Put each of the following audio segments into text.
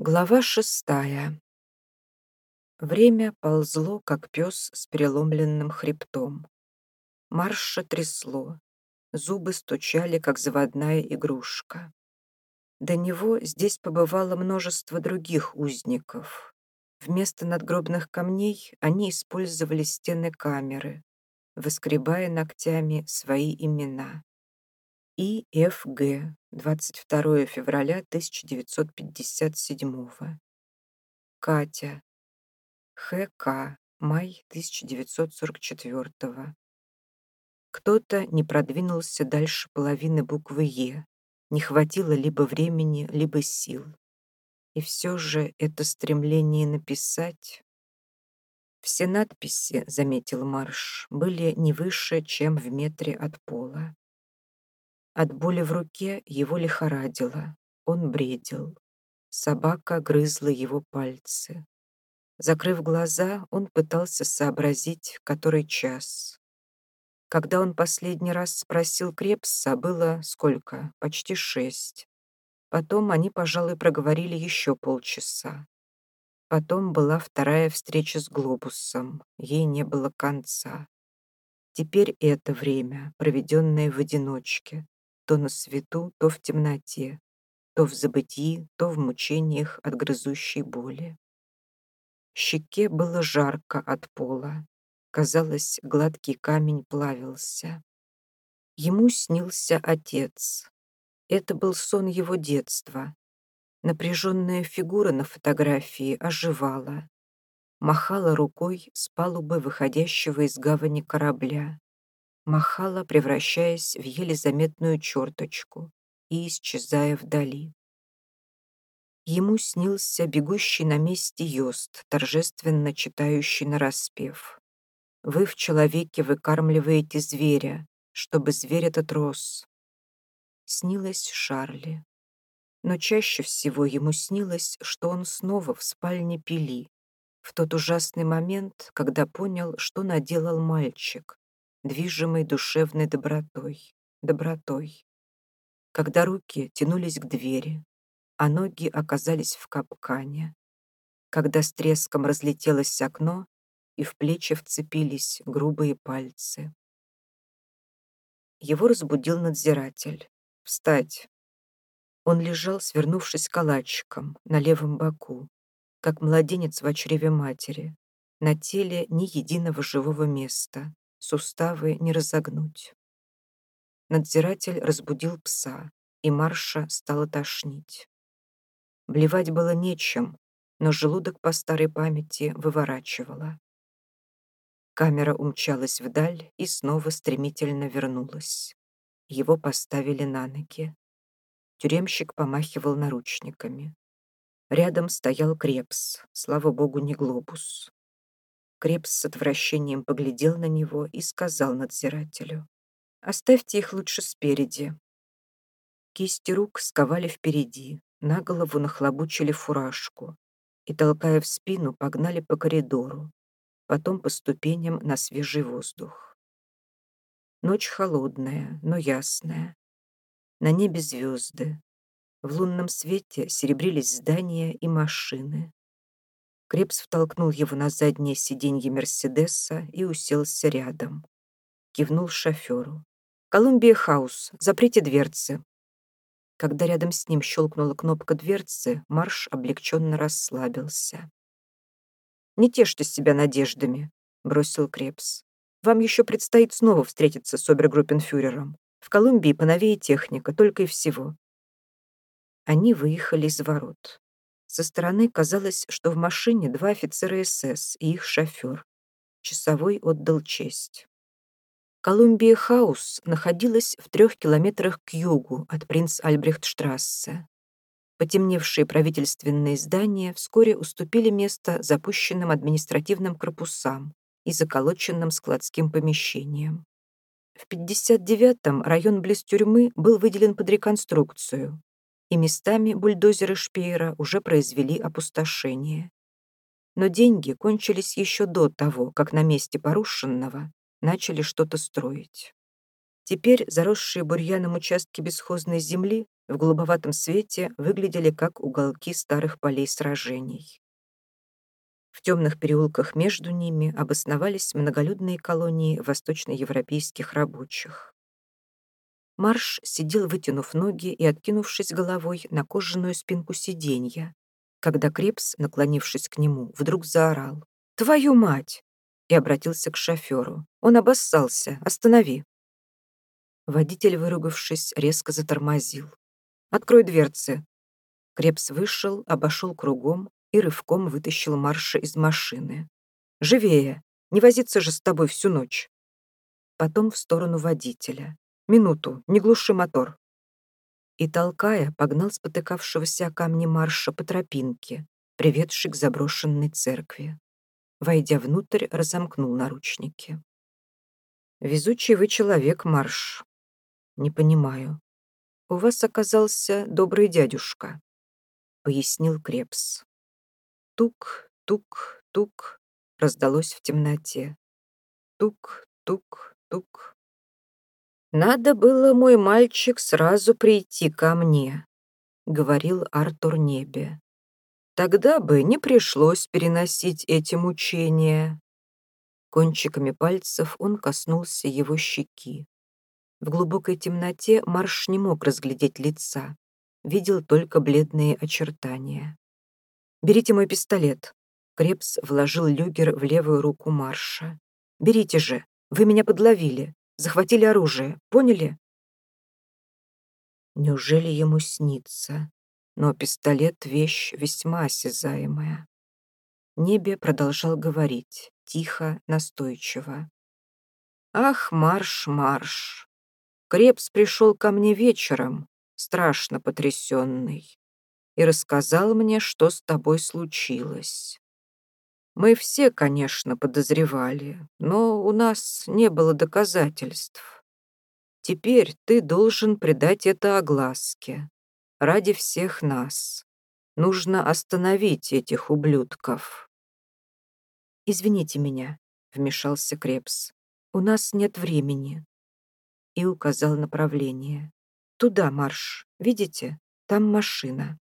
Глава шестая. Время ползло, как пес с переломленным хребтом. Марша трясло, зубы стучали, как заводная игрушка. До него здесь побывало множество других узников. Вместо надгробных камней они использовали стены камеры, выскребая ногтями свои имена. И. Ф. Г. 22 февраля 1957. Катя. Х. К. Май 1944. Кто-то не продвинулся дальше половины буквы Е. Не хватило либо времени, либо сил. И все же это стремление написать... Все надписи, заметил Марш, были не выше, чем в метре от пола. От боли в руке его лихорадило. Он бредил. Собака грызла его пальцы. Закрыв глаза, он пытался сообразить, который час. Когда он последний раз спросил Крепса, было сколько? Почти шесть. Потом они, пожалуй, проговорили еще полчаса. Потом была вторая встреча с Глобусом. Ей не было конца. Теперь это время, проведенное в одиночке, то на свету, то в темноте, то в забытии, то в мучениях от грызущей боли. Щеке было жарко от пола. Казалось, гладкий камень плавился. Ему снился отец. Это был сон его детства. Напряженная фигура на фотографии оживала. Махала рукой с палубы выходящего из гавани корабля махала, превращаясь в еле заметную черточку и исчезая вдали. Ему снился бегущий на месте Йост, торжественно читающий нараспев. «Вы в человеке выкармливаете зверя, чтобы зверь этот рос». Снилось Шарли. Но чаще всего ему снилось, что он снова в спальне Пили, в тот ужасный момент, когда понял, что наделал мальчик, движимой душевной добротой, добротой. Когда руки тянулись к двери, а ноги оказались в капкане, когда с треском разлетелось окно и в плечи вцепились грубые пальцы. Его разбудил надзиратель. «Встать!» Он лежал, свернувшись калачиком на левом боку, как младенец в чреве матери, на теле ни единого живого места, суставы не разогнуть. Надзиратель разбудил пса, и Марша стала тошнить. Блевать было нечем, но желудок по старой памяти выворачивала. Камера умчалась вдаль и снова стремительно вернулась. Его поставили на ноги. Тюремщик помахивал наручниками. Рядом стоял Крепс, слава богу, не глобус. Крепс с отвращением поглядел на него и сказал надзирателю. «Оставьте их лучше спереди». Кисти рук сковали впереди, на голову нахлобучили фуражку и, толкая в спину, погнали по коридору, потом по ступеням на свежий воздух. Ночь холодная, но ясная. На небе звезды. В лунном свете серебрились здания и машины. Крепс втолкнул его на заднее сиденье Мерседеса и уселся рядом. Кивнул шоферу. «Колумбия Хаус, заприте дверцы». Когда рядом с ним щелкнула кнопка дверцы, Марш облегченно расслабился. «Не тешьте себя надеждами», — бросил Крепс. «Вам еще предстоит снова встретиться с обергруппенфюрером. В Колумбии поновее техника, только и всего». Они выехали из ворот. Со стороны казалось, что в машине два офицера СС и их шофер. Часовой отдал честь. Колумбия Хаус находилась в трех километрах к югу от принц Альбрехтштрассе. Потемневшие правительственные здания вскоре уступили место запущенным административным корпусам и заколоченным складским помещениям. В 59-м район близ тюрьмы был выделен под реконструкцию, и местами бульдозеры Шпеера уже произвели опустошение. Но деньги кончились еще до того, как на месте порушенного начали что-то строить. Теперь заросшие бурьяном участки бесхозной земли в голубоватом свете выглядели как уголки старых полей сражений. В темных переулках между ними обосновались многолюдные колонии восточноевропейских рабочих. Марш сидел, вытянув ноги и откинувшись головой на кожаную спинку сиденья, когда Крепс, наклонившись к нему, вдруг заорал «Твою мать!» и обратился к шоферу. Он обоссался. «Останови!» Водитель, выругавшись, резко затормозил. «Открой дверцы!» Крепс вышел, обошел кругом и рывком вытащил Марша из машины. «Живее! Не возиться же с тобой всю ночь!» Потом в сторону водителя. «Минуту, не глуши мотор!» И, толкая, погнал спотыкавшегося о камни Марша по тропинке, приведшей к заброшенной церкви. Войдя внутрь, разомкнул наручники. «Везучий вы человек, Марш. Не понимаю. У вас оказался добрый дядюшка», — пояснил Крепс. Тук, тук, тук раздалось в темноте. Тук, тук, тук. «Надо было, мой мальчик, сразу прийти ко мне», — говорил Артур Небе. Тогда бы не пришлось переносить эти мучения. Кончиками пальцев он коснулся его щеки. В глубокой темноте Марш не мог разглядеть лица, видел только бледные очертания. «Берите мой пистолет». Крепс вложил люгер в левую руку Марша. «Берите же, вы меня подловили, захватили оружие, поняли?» Неужели ему снится? но пистолет — вещь весьма осязаемая. Небе продолжал говорить, тихо, настойчиво. «Ах, марш, марш! Крепс пришел ко мне вечером, страшно потрясенный, и рассказал мне, что с тобой случилось. Мы все, конечно, подозревали, но у нас не было доказательств. Теперь ты должен придать это огласке ради всех нас. Нужно остановить этих ублюдков. «Извините меня», — вмешался Крепс. «У нас нет времени». И указал направление. «Туда марш. Видите? Там машина».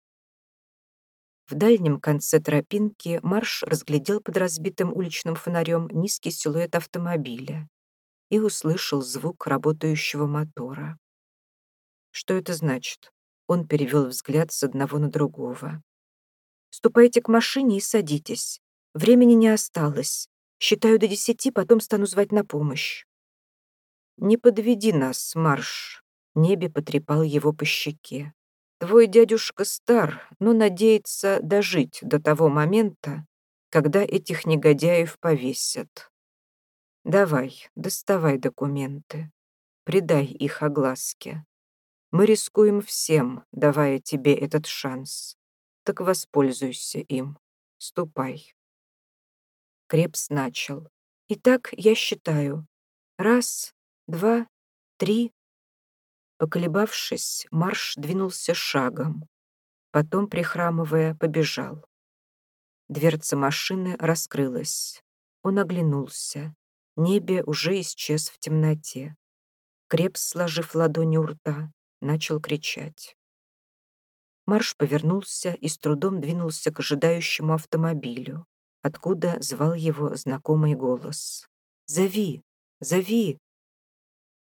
В дальнем конце тропинки Марш разглядел под разбитым уличным фонарем низкий силуэт автомобиля и услышал звук работающего мотора. Что это значит? Он перевел взгляд с одного на другого. «Ступайте к машине и садитесь. Времени не осталось. Считаю до десяти, потом стану звать на помощь». «Не подведи нас, Марш!» Небе потрепал его по щеке. «Твой дядюшка стар, но надеется дожить до того момента, когда этих негодяев повесят. Давай, доставай документы, придай их огласке. Мы рискуем всем, давая тебе этот шанс. Так воспользуйся им. Ступай. Крепс начал. Итак, я считаю. Раз, два, три. Поколебавшись, марш двинулся шагом. Потом, прихрамывая, побежал. Дверца машины раскрылась. Он оглянулся. Небе уже исчез в темноте. Крепс, сложив ладони у рта, начал кричать. Марш повернулся и с трудом двинулся к ожидающему автомобилю, откуда звал его знакомый голос. «Зови! Зови!»